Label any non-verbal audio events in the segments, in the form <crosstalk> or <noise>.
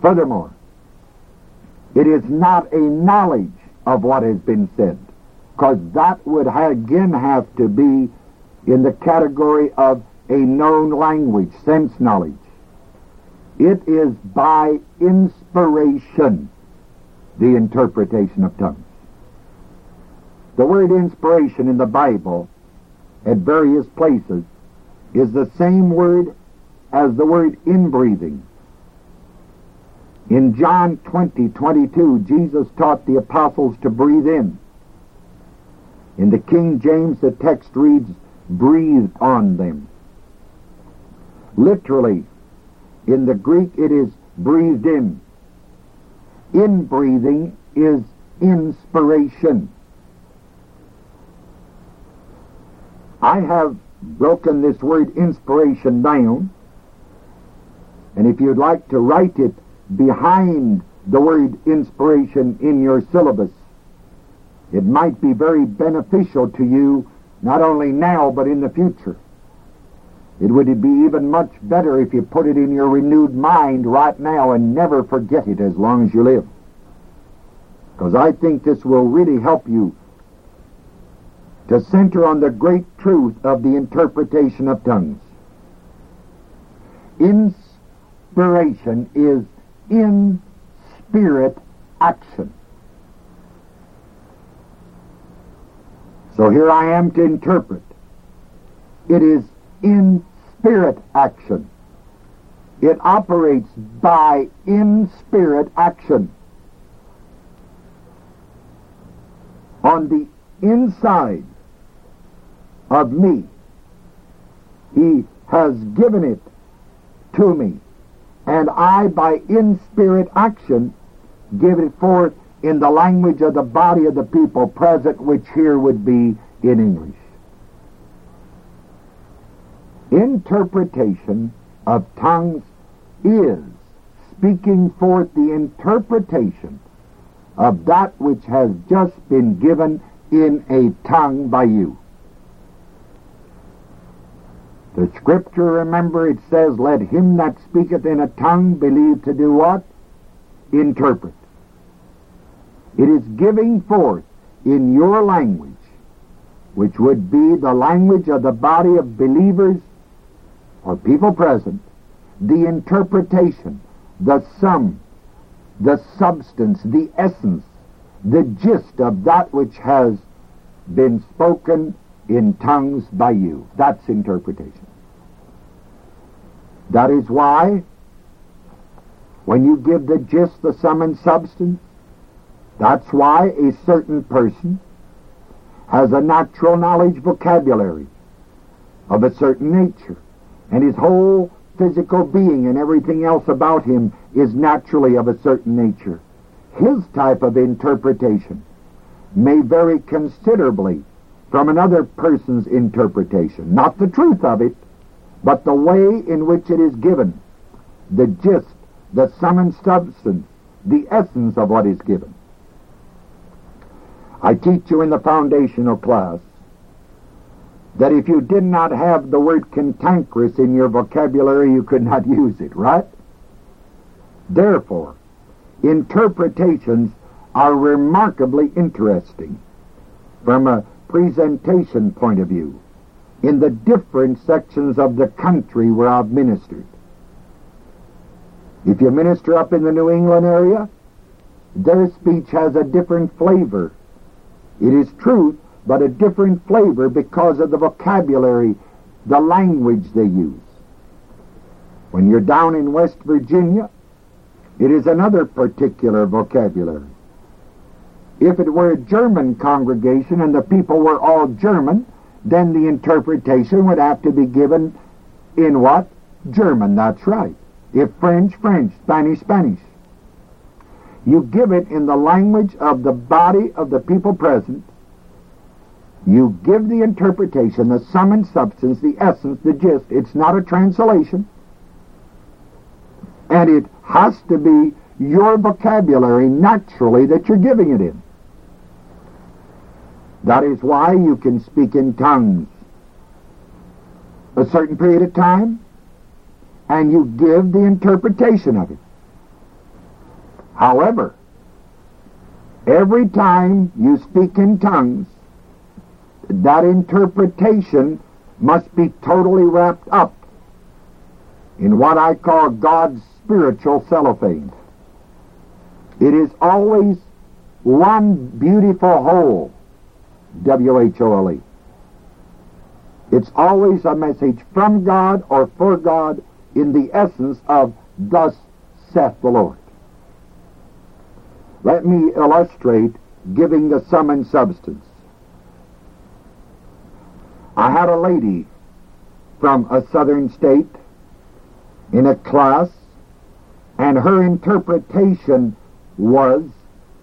Furthermore, it is not a knowledge of what has been said, because that would again have to be in the category of a known language, sense knowledge. It is by inspiration, the interpretation of tongues. The word inspiration in the Bible at various places is the same word as the word inbreathing. In John 20, 22, Jesus taught the apostles to breathe in. In the King James, the text reads, breathed on them. Literally, in the Greek, it is breathed in. Inbreathing is inspiration. I have broken this word inspiration down, and if you'd like to write it behind the word inspiration in your syllabus, it might be very beneficial to you not only now but in the future. It would be even much better if you put it in your renewed mind right now and never forget it as long as you live. Because I think this will really help you to center on the great truth of the interpretation of tongues. Inspiration is in spirit action. So here I am to interpret. It is in spirit action. It operates by in spirit action. On the inside of me. He has given it to me. And I, by in spirit action, give it forth in the language of the body of the people present, which here would be in English. Interpretation of tongues is speaking forth the interpretation of that which has just been given in a tongue by you. The scripture, remember, it says, Let him that speaketh in a tongue believe to do what? Interpret. It is giving forth in your language, which would be the language of the body of believers or people present, the interpretation, the sum, the substance, the essence, the gist of that which has been spoken in tongues by you. That's interpretation. That is why when you give the gist, the sum and substance, that's why a certain person has a natural knowledge vocabulary of a certain nature, and his whole physical being and everything else about him is naturally of a certain nature. His type of interpretation may vary considerably from another person's interpretation. Not the truth of it, but the way in which it is given, the gist, the sum and substance, the essence of what is given. I teach you in the foundational class that if you did not have the word cantankerous in your vocabulary, you could not <laughs> use it, right? Therefore, interpretations are remarkably interesting from a presentation point of view in the different sections of the country where I've ministered. If you minister up in the New England area, their speech has a different flavor. It is truth, but a different flavor because of the vocabulary, the language they use. When you're down in West Virginia, it is another particular vocabulary. If it were a German congregation and the people were all German, then the interpretation would have to be given in what? German, that's right. If French, French, Spanish, Spanish. You give it in the language of the body of the people present. You give the interpretation, the sum and substance, the essence, the gist. It's not a translation. And it has to be your vocabulary naturally that you're giving it in. That is why you can speak in tongues a certain period of time and you give the interpretation of it. However, every time you speak in tongues, that interpretation must be totally wrapped up in what I call God's spiritual cellophane. It is always one beautiful whole, W-H-O-L-E. It's always a message from God or for God in the essence of thus saith the Lord. Let me illustrate giving the sum and substance. I had a lady from a southern state in a class, and her interpretation was,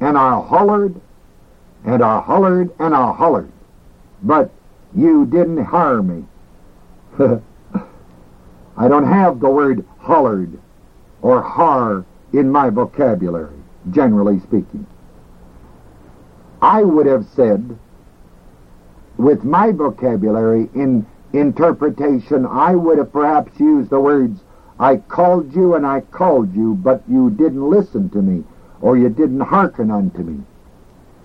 and I hollered, and I hollered, and I hollered, but you didn't hire me. <laughs> I don't have the word hollered or har in my vocabulary, generally speaking. I would have said, with my vocabulary in interpretation, I would have perhaps used the words, I called you and I called you, but you didn't listen to me, or you didn't hearken unto me.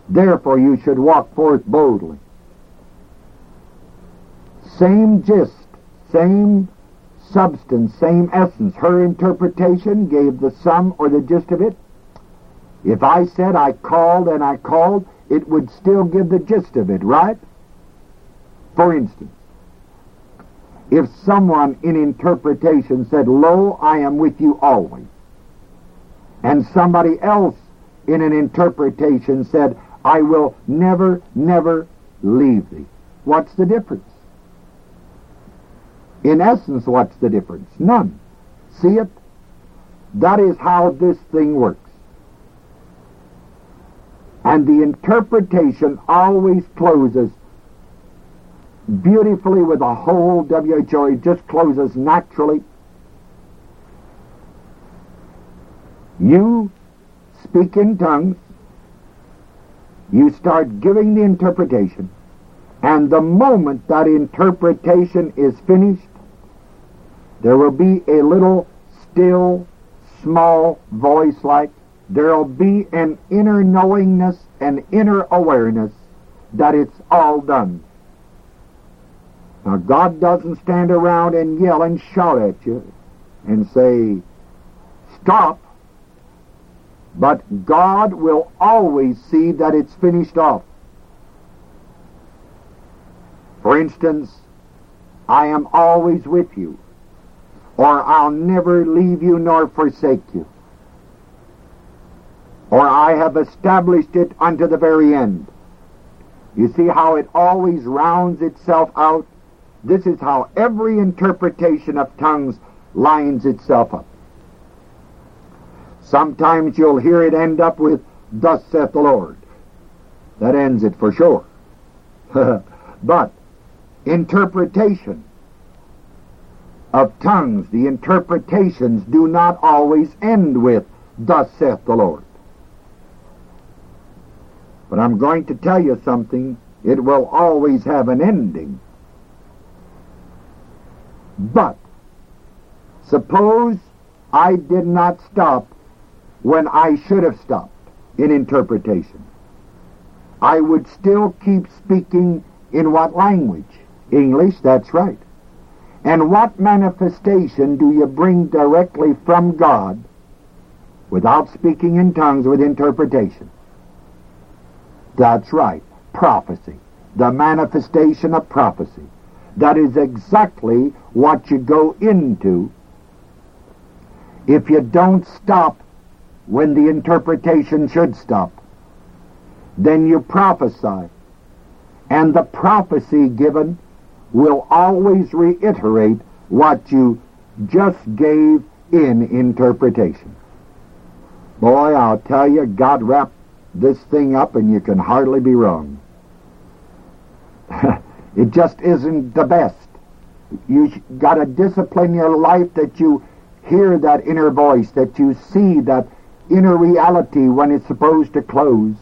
Therefore you should walk forth boldly. Same gist, same substance, same essence. Her interpretation gave the sum or the gist of it. If I said I called and I called, it would still give the gist of it, right? For instance, if someone in interpretation said, Lo, I am with you always, and somebody else in an interpretation said, I will never, never leave thee. What's the difference? In essence, what's the difference? None. See it? That is how this thing works. And the interpretation always closes beautifully with a whole WHO. It just closes naturally. You speak in tongues. You start giving the interpretation. And the moment that interpretation is finished, there will be a little still, small voice like there will be an inner knowingness, an inner awareness that it's all done. Now, God doesn't stand around and yell and shout at you and say, stop. But God will always see that it's finished off. For instance, I am always with you or I'll never leave you nor forsake you. Or I have established it unto the very end. You see how it always rounds itself out? This is how every interpretation of tongues lines itself up. Sometimes you'll hear it end up with, Thus saith the Lord. That ends it for sure. <laughs> but interpretation of tongues, the interpretations do not always end with, Thus saith the Lord. But I'm going to tell you something. It will always have an ending. But, suppose I did not stop when I should have stopped in interpretation. I would still keep speaking in what language? English, that's right. And what manifestation do you bring directly from God without speaking in tongues with interpretation? That's right, prophecy. The manifestation of prophecy. That is exactly what you go into if you don't stop when the interpretation should stop. Then you prophesy. And the prophecy given will always reiterate what you just gave in interpretation. Boy, I'll tell you, God wrapped this thing up and you can hardly be wrong. <laughs> it just isn't the best. You got to discipline your life that you hear that inner voice, that you see that inner reality when it's supposed to close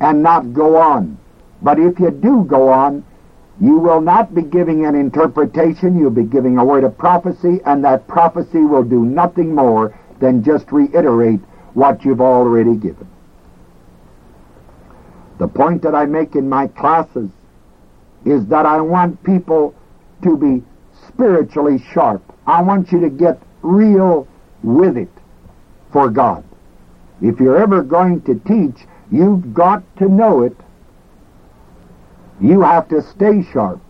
and not go on. But if you do go on, you will not be giving an interpretation, you'll be giving a word of prophecy, and that prophecy will do nothing more than just reiterate what you've already given. The point that I make in my classes is that I want people to be spiritually sharp. I want you to get real with it for God. If you're ever going to teach, you've got to know it. You have to stay sharp.